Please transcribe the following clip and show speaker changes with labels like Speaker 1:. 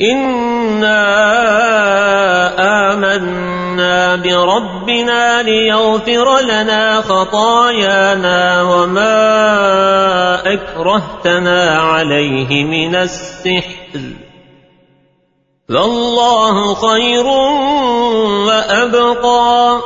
Speaker 1: إنا آمنا بربنا ليغفر لنا خطايانا وما أكرهتنا عليه من السحر فالله خير وأبقى